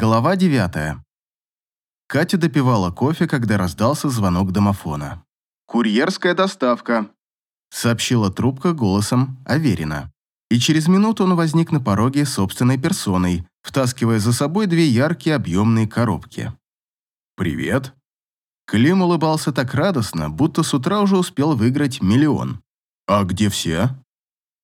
Глава девятая. Катя допивала кофе, когда раздался звонок домофона. «Курьерская доставка», — сообщила трубка голосом Аверина. И через минуту он возник на пороге собственной персоной, втаскивая за собой две яркие объемные коробки. «Привет». Клим улыбался так радостно, будто с утра уже успел выиграть миллион. «А где все?»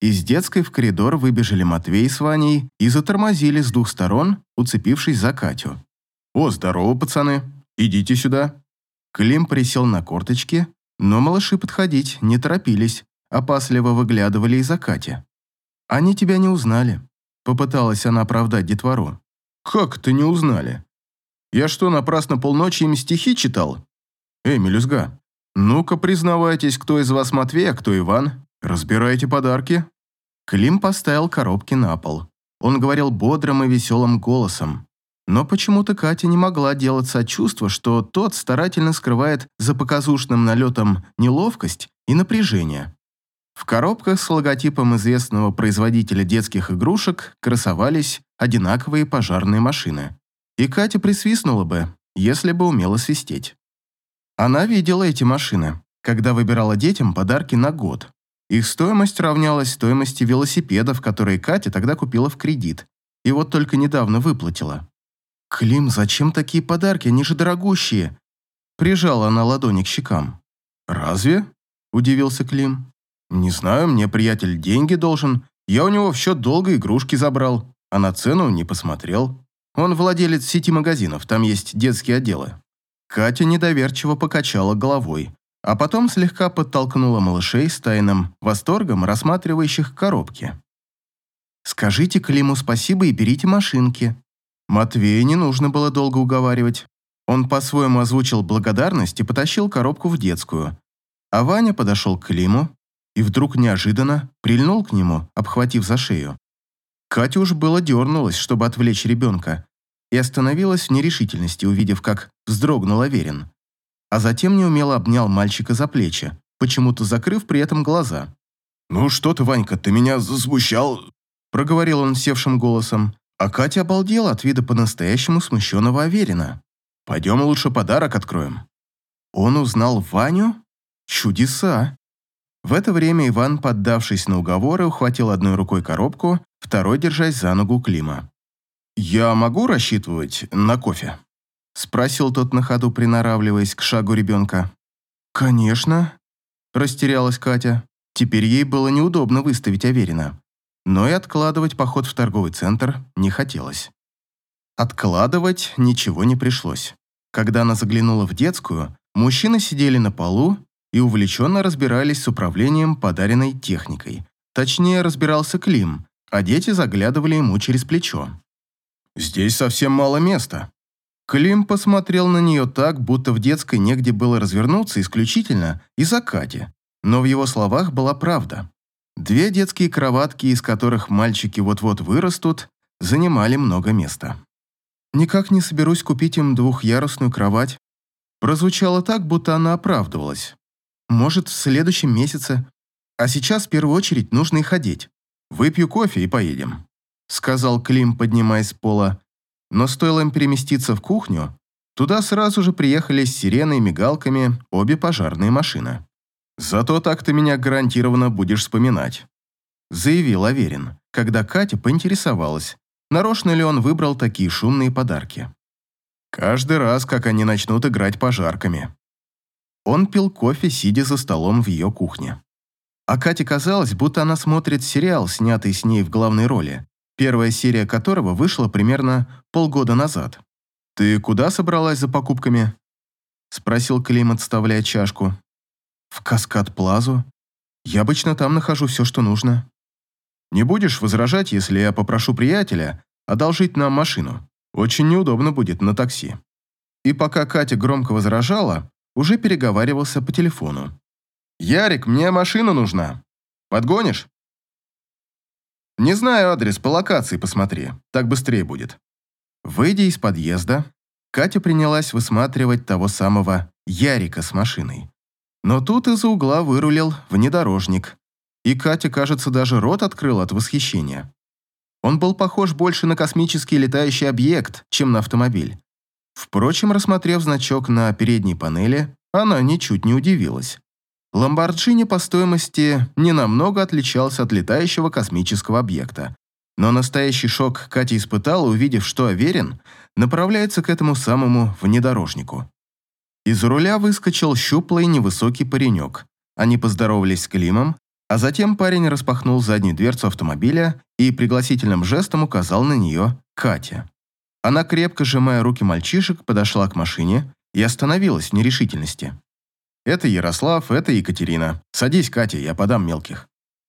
Из детской в коридор выбежали Матвей с Ваней и затормозили с двух сторон, уцепившись за Катю. «О, здорово, пацаны! Идите сюда!» Клим присел на корточки, но малыши подходить не торопились, опасливо выглядывали из-за Кати. «Они тебя не узнали», — попыталась она оправдать детвору. «Как это не узнали? Я что, напрасно полночи им стихи читал? Эй, мелюзга, ну-ка признавайтесь, кто из вас Матвей, а кто Иван? Разбирайте подарки?» Клим поставил коробки на пол. Он говорил бодрым и веселым голосом. Но почему-то Катя не могла делаться от чувства, что тот старательно скрывает за показушным налетом неловкость и напряжение. В коробках с логотипом известного производителя детских игрушек красовались одинаковые пожарные машины. И Катя присвистнула бы, если бы умела свистеть. Она видела эти машины, когда выбирала детям подарки на год. Их стоимость равнялась стоимости велосипедов, которые Катя тогда купила в кредит, и вот только недавно выплатила. «Клим, зачем такие подарки? Они же дорогущие!» Прижала она ладони к щекам. «Разве?» – удивился Клим. «Не знаю, мне приятель деньги должен. Я у него в счет долго игрушки забрал, а на цену не посмотрел. Он владелец сети магазинов, там есть детские отделы». Катя недоверчиво покачала головой, а потом слегка подтолкнула малышей с тайным восторгом, рассматривающих коробки. «Скажите Климу спасибо и берите машинки». Матвея не нужно было долго уговаривать. Он по-своему озвучил благодарность и потащил коробку в детскую. А Ваня подошел к Климу и вдруг неожиданно прильнул к нему, обхватив за шею. Катя уж было дернулась, чтобы отвлечь ребенка, и остановилась в нерешительности, увидев, как вздрогнул Аверин а затем неумело обнял мальчика за плечи, почему-то закрыв при этом глаза. «Ну что ты, Ванька, ты меня засмущал?» проговорил он севшим голосом, а Катя обалдела от вида по-настоящему смущенного Аверина. «Пойдем лучше подарок откроем». Он узнал Ваню? Чудеса! В это время Иван, поддавшись на уговоры, ухватил одной рукой коробку, второй держась за ногу Клима. «Я могу рассчитывать на кофе?» Спросил тот на ходу, приноравливаясь к шагу ребенка. «Конечно», – растерялась Катя. Теперь ей было неудобно выставить Аверина. Но и откладывать поход в торговый центр не хотелось. Откладывать ничего не пришлось. Когда она заглянула в детскую, мужчины сидели на полу и увлеченно разбирались с управлением подаренной техникой. Точнее, разбирался Клим, а дети заглядывали ему через плечо. «Здесь совсем мало места», Клим посмотрел на нее так, будто в детской негде было развернуться исключительно из-за Кати. Но в его словах была правда. Две детские кроватки, из которых мальчики вот-вот вырастут, занимали много места. «Никак не соберусь купить им двухъярусную кровать». Прозвучало так, будто она оправдывалась. «Может, в следующем месяце. А сейчас в первую очередь нужно их одеть. Выпью кофе и поедем», — сказал Клим, поднимаясь с пола, но стоило им переместиться в кухню, туда сразу же приехали с сиреной и мигалками обе пожарные машины. «Зато так ты меня гарантированно будешь вспоминать», заявил Аверин, когда Катя поинтересовалась, нарочно ли он выбрал такие шумные подарки. Каждый раз, как они начнут играть пожарками. Он пил кофе, сидя за столом в ее кухне. А Кате казалось, будто она смотрит сериал, снятый с ней в главной роли, первая серия которого вышла примерно полгода назад. «Ты куда собралась за покупками?» – спросил Клим, отставляя чашку. «В Каскад-Плазу. Я обычно там нахожу все, что нужно». «Не будешь возражать, если я попрошу приятеля одолжить нам машину? Очень неудобно будет на такси». И пока Катя громко возражала, уже переговаривался по телефону. «Ярик, мне машина нужна. Подгонишь?» Не знаю адрес, по локации посмотри, так быстрее будет. Выйдя из подъезда, Катя принялась высматривать того самого Ярика с машиной. Но тут из-за угла вырулил внедорожник, и Катя, кажется, даже рот открыла от восхищения. Он был похож больше на космический летающий объект, чем на автомобиль. Впрочем, рассмотрев значок на передней панели, она ничуть не удивилась. Ламборджини по стоимости ненамного отличался от летающего космического объекта. Но настоящий шок Катя испытала, увидев, что Аверин направляется к этому самому внедорожнику. Из руля выскочил щуплый невысокий паренек. Они поздоровались с Климом, а затем парень распахнул заднюю дверцу автомобиля и пригласительным жестом указал на нее Катя. Она, крепко сжимая руки мальчишек, подошла к машине и остановилась в нерешительности. «Это Ярослав, это Екатерина. Садись, Катя, я подам мелких».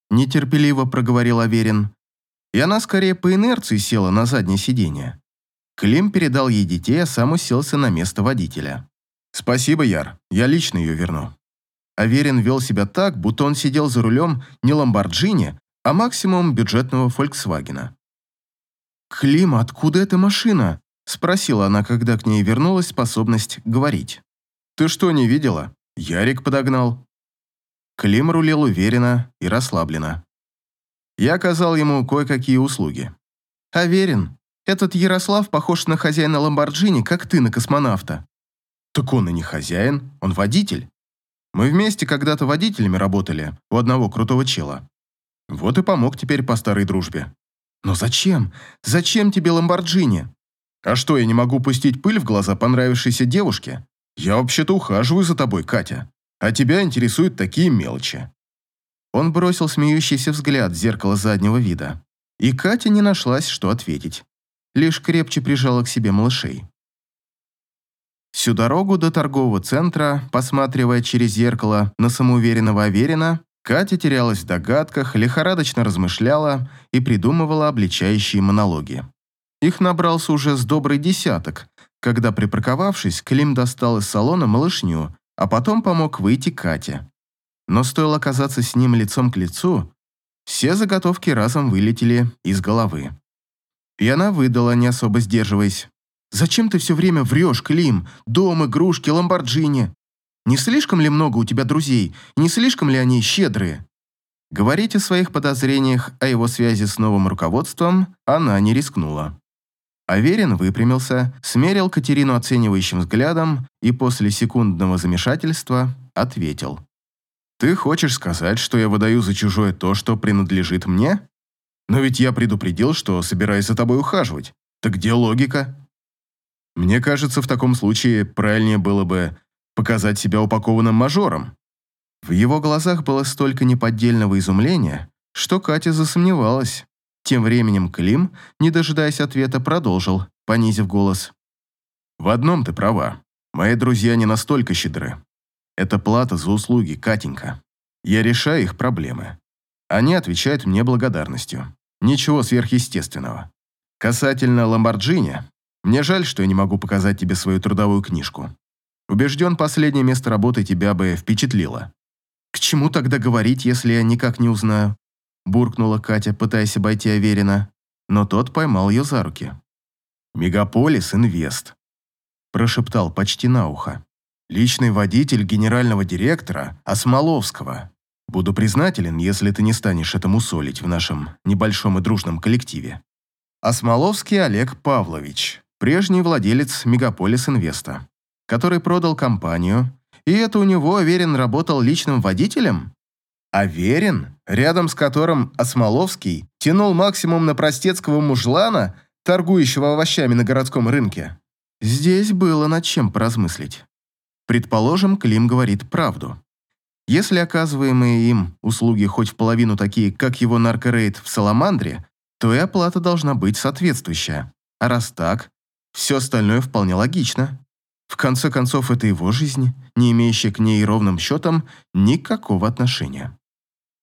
Нетерпеливо проговорил Аверин. И она скорее по инерции села на заднее сиденье. Клим передал ей детей, а сам уселся на место водителя. «Спасибо, Яр, я лично ее верну». Аверин вел себя так, будто он сидел за рулем не Ламборджини, а максимум бюджетного Фольксвагена. «Клим, откуда эта машина?» – спросила она, когда к ней вернулась способность говорить. «Ты что, не видела? Ярик подогнал». Клим рулил уверенно и расслабленно. Я оказал ему кое-какие услуги. «Аверин, этот Ярослав похож на хозяина Ламборджини, как ты на космонавта». Так он и не хозяин, он водитель. Мы вместе когда-то водителями работали у одного крутого чела. Вот и помог теперь по старой дружбе. Но зачем? Зачем тебе Ламборджини? А что, я не могу пустить пыль в глаза понравившейся девушке? Я вообще-то ухаживаю за тобой, Катя. А тебя интересуют такие мелочи. Он бросил смеющийся взгляд в зеркало заднего вида. И Катя не нашлась, что ответить. Лишь крепче прижала к себе малышей. Всю дорогу до торгового центра, посматривая через зеркало на самоуверенного Аверина, Катя терялась в догадках, лихорадочно размышляла и придумывала обличающие монологи. Их набрался уже с добрый десяток, когда, припарковавшись, Клим достал из салона малышню, а потом помог выйти Кате. Но стоило оказаться с ним лицом к лицу, все заготовки разом вылетели из головы. И она выдала, не особо сдерживаясь. Зачем ты все время врешь, Клим? Дом, игрушки, ламборджини. Не слишком ли много у тебя друзей? Не слишком ли они щедрые?» Говорить о своих подозрениях о его связи с новым руководством она не рискнула. Аверин выпрямился, смерил Катерину оценивающим взглядом и после секундного замешательства ответил. «Ты хочешь сказать, что я выдаю за чужое то, что принадлежит мне? Но ведь я предупредил, что собираюсь за тобой ухаживать. Так где логика?» Мне кажется, в таком случае правильнее было бы показать себя упакованным мажором. В его глазах было столько неподдельного изумления, что Катя засомневалась. Тем временем Клим, не дожидаясь ответа, продолжил, понизив голос. «В одном ты права. Мои друзья не настолько щедры. Это плата за услуги, Катенька. Я решаю их проблемы. Они отвечают мне благодарностью. Ничего сверхъестественного. Касательно Ламборджини, мне жаль, что я не могу показать тебе свою трудовую книжку. Убежден, последнее место работы тебя бы впечатлило. К чему тогда говорить, если я никак не узнаю? Буркнула Катя, пытаясь обойти Аверина, но тот поймал ее за руки. «Мегаполис Инвест», – прошептал почти на ухо. «Личный водитель генерального директора Осмоловского. Буду признателен, если ты не станешь этому солить в нашем небольшом и дружном коллективе. Осмоловский Олег Павлович, прежний владелец Мегаполис Инвеста, который продал компанию, и это у него Аверин работал личным водителем? Аверин, рядом с которым Осмоловский тянул максимум на простецкого мужлана, торгующего овощами на городском рынке? Здесь было над чем поразмыслить. Предположим, Клим говорит правду. Если оказываемые им услуги хоть в половину такие, как его наркорейд в Саламандре, то и оплата должна быть соответствующая. А раз так, все остальное вполне логично. В конце концов, это его жизнь, не имеющая к ней ровным счетом никакого отношения.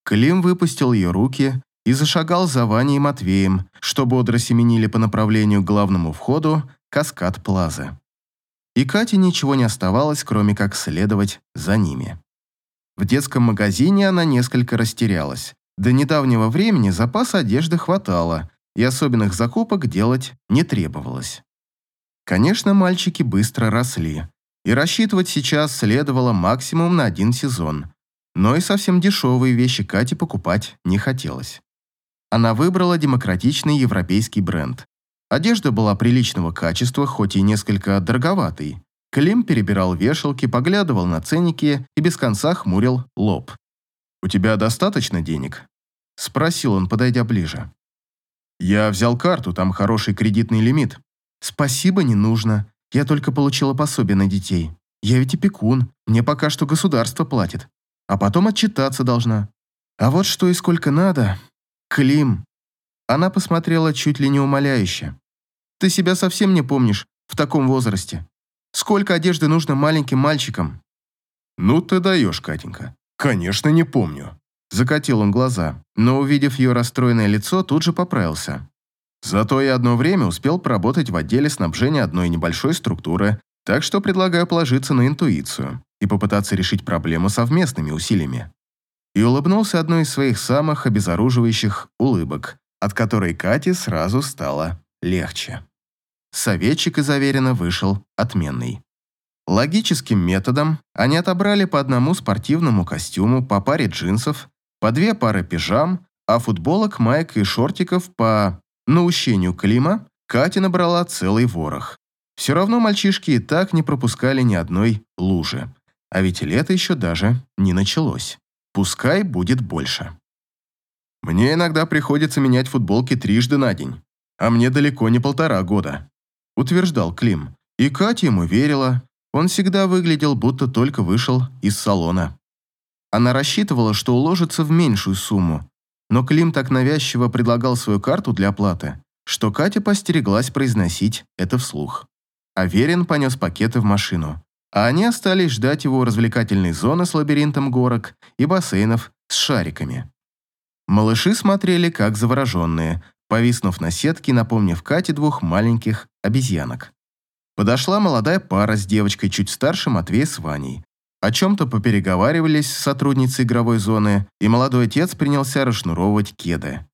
Клим выпустил ее руки и зашагал за Ваней и Матвеем, что бодро семенили по направлению к главному входу каскад Плазы. И Кате ничего не оставалось, кроме как следовать за ними. В детском магазине она несколько растерялась. До недавнего времени запаса одежды хватало, и особенных закупок делать не требовалось. Конечно, мальчики быстро росли, и рассчитывать сейчас следовало максимум на один сезон, но и совсем дешевые вещи Кате покупать не хотелось. она выбрала демократичный европейский бренд. Одежда была приличного качества, хоть и несколько дороговатой. Клим перебирал вешалки, поглядывал на ценники и без конца хмурил лоб. «У тебя достаточно денег?» – спросил он, подойдя ближе. «Я взял карту, там хороший кредитный лимит». «Спасибо, не нужно. Я только получила пособие на детей. Я ведь опекун, мне пока что государство платит. А потом отчитаться должна. А вот что и сколько надо. Клим». Она посмотрела чуть ли не умоляюще. «Ты себя совсем не помнишь в таком возрасте. Сколько одежды нужно маленьким мальчикам?» «Ну ты даешь, Катенька. Конечно, не помню». Закатил он глаза, но, увидев ее расстроенное лицо, тут же поправился. Зато я одно время успел поработать в отделе снабжения одной небольшой структуры, так что предлагаю положиться на интуицию и попытаться решить проблему совместными усилиями. И улыбнулся одной из своих самых обезоруживающих улыбок, от которой Кате сразу стало легче. Советчик из Аверина вышел отменный. Логическим методом они отобрали по одному спортивному костюму, по паре джинсов, по две пары пижам, а футболок, майк и шортиков по наущению Клима Катя набрала целый ворох. Все равно мальчишки и так не пропускали ни одной лужи. А ведь лето еще даже не началось. Пускай будет больше. Мне иногда приходится менять футболки трижды на день, а мне далеко не полтора года утверждал Клим. И Катя ему верила. Он всегда выглядел, будто только вышел из салона. Она рассчитывала, что уложится в меньшую сумму, но Клим так навязчиво предлагал свою карту для оплаты, что Катя постереглась произносить это вслух. Аверин понес пакеты в машину, а они остались ждать его развлекательной зоны с лабиринтом горок и бассейнов с шариками. Малыши смотрели как завороженные, повиснув на сетке, напомнив Кате двух маленьких обезьянок. Подошла молодая пара с девочкой чуть старше Матвея с Ваней. О чем-то попереговаривались с сотрудницей игровой зоны, и молодой отец принялся расшнуровывать кеды.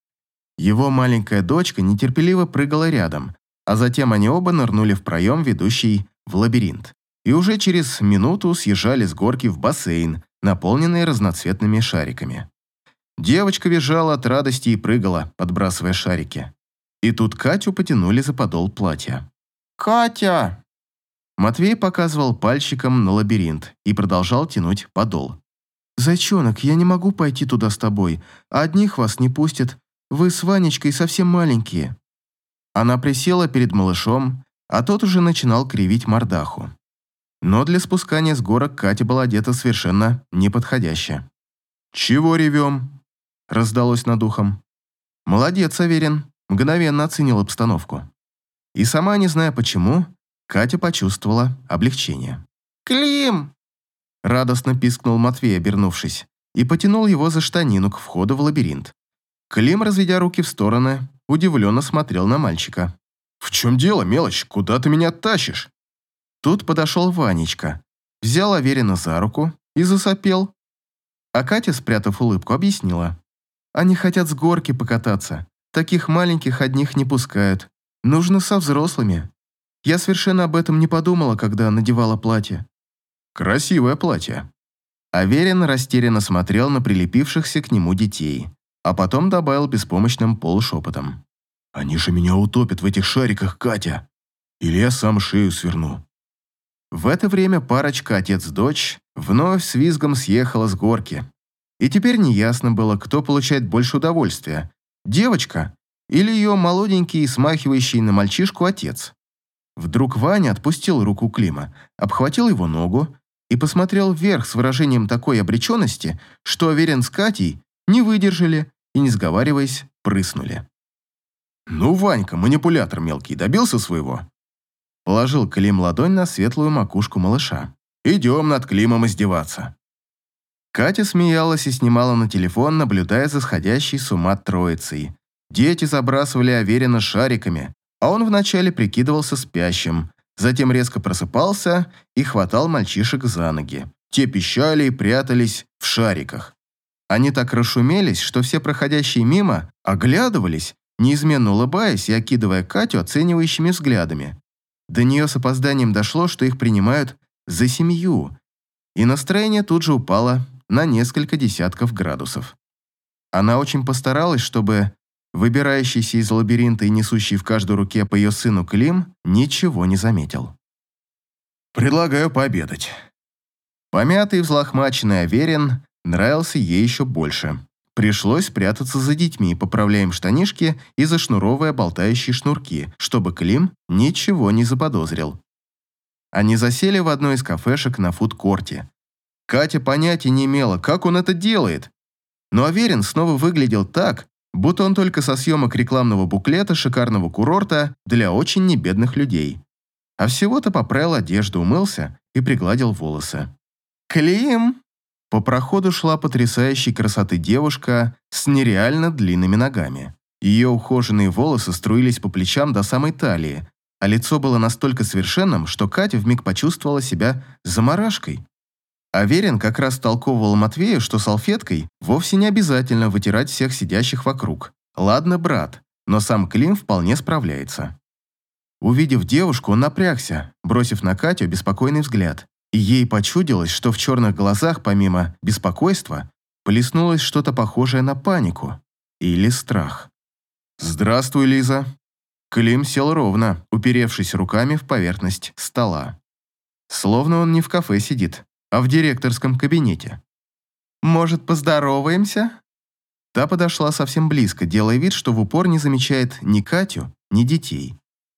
Его маленькая дочка нетерпеливо прыгала рядом, а затем они оба нырнули в проем, ведущий в лабиринт. И уже через минуту съезжали с горки в бассейн, наполненный разноцветными шариками. Девочка визжала от радости и прыгала, подбрасывая шарики. И тут Катю потянули за подол платья. «Катя!» Матвей показывал пальчиком на лабиринт и продолжал тянуть подол. «Зайчонок, я не могу пойти туда с тобой. Одних вас не пустят. Вы с Ванечкой совсем маленькие». Она присела перед малышом, а тот уже начинал кривить мордаху. Но для спускания с горок Катя была одета совершенно неподходяще. «Чего ревем?» раздалось над ухом. «Молодец, Аверин», мгновенно оценил обстановку. И сама, не зная почему, Катя почувствовала облегчение. «Клим!» Радостно пискнул Матвей, обернувшись, и потянул его за штанину к входу в лабиринт. Клим, разведя руки в стороны, удивленно смотрел на мальчика. «В чем дело, мелочь? Куда ты меня тащишь?» Тут подошел Ванечка, взял Аверина за руку и засопел. А Катя, спрятав улыбку, объяснила. Они хотят с горки покататься. Таких маленьких одних не пускают. Нужно со взрослыми. Я совершенно об этом не подумала, когда надевала платье. Красивое платье. Аверин растерянно смотрел на прилепившихся к нему детей, а потом добавил беспомощным полушепотом. «Они же меня утопят в этих шариках, Катя! Или я сам шею сверну». В это время парочка отец-дочь вновь с визгом съехала с горки, и теперь неясно было, кто получает больше удовольствия – девочка или ее молоденький, смахивающий на мальчишку отец. Вдруг Ваня отпустил руку Клима, обхватил его ногу и посмотрел вверх с выражением такой обреченности, что Аверин с Катей не выдержали и, не сговариваясь, прыснули. «Ну, Ванька, манипулятор мелкий, добился своего?» Положил Клим ладонь на светлую макушку малыша. «Идем над Климом издеваться». Катя смеялась и снимала на телефон, наблюдая за сходящей с ума троицей. Дети забрасывали Аверина шариками, а он вначале прикидывался спящим, затем резко просыпался и хватал мальчишек за ноги. Те пищали и прятались в шариках. Они так расшумелись, что все проходящие мимо оглядывались, неизменно улыбаясь и окидывая Катю оценивающими взглядами. До нее с опозданием дошло, что их принимают за семью, и настроение тут же упало на несколько десятков градусов. Она очень постаралась, чтобы выбирающийся из лабиринта и несущий в каждой руке по ее сыну Клим, ничего не заметил. «Предлагаю пообедать». Помятый и взлохмаченный Аверин нравился ей еще больше. Пришлось прятаться за детьми, поправляя им штанишки и зашнуровывая болтающие шнурки, чтобы Клим ничего не заподозрил. Они засели в одной из кафешек на фудкорте. Катя понятия не имела, как он это делает. Но Аверин снова выглядел так, будто он только со съемок рекламного буклета шикарного курорта для очень небедных людей. А всего-то поправил одежду, умылся и пригладил волосы. «Клим!» По проходу шла потрясающей красоты девушка с нереально длинными ногами. Ее ухоженные волосы струились по плечам до самой талии, а лицо было настолько совершенным, что Катя вмиг почувствовала себя заморашкой. Аверин как раз толковывал Матвею, что салфеткой вовсе не обязательно вытирать всех сидящих вокруг. Ладно, брат, но сам Клим вполне справляется. Увидев девушку, он напрягся, бросив на Катю беспокойный взгляд. И ей почудилось, что в черных глазах, помимо беспокойства, плеснулось что-то похожее на панику или страх. «Здравствуй, Лиза», Клим сел ровно, уперевшись руками в поверхность стола. Словно он не в кафе сидит, а в директорском кабинете. «Может, поздороваемся?» Та подошла совсем близко, делая вид, что в упор не замечает ни Катю, ни детей.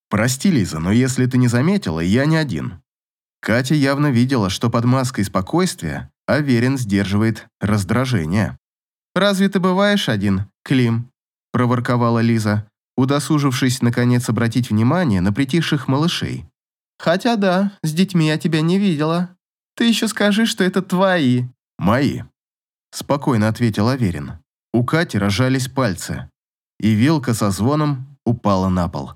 «Прости, Лиза, но если ты не заметила, я не один». Катя явно видела, что под маской спокойствия Аверин сдерживает раздражение. «Разве ты бываешь один, Клим?» – проворковала Лиза удосужившись, наконец, обратить внимание на притихших малышей. «Хотя да, с детьми я тебя не видела. Ты еще скажи, что это твои». «Мои», – спокойно ответил Аверин. У Кати рожались пальцы, и вилка со звоном упала на пол.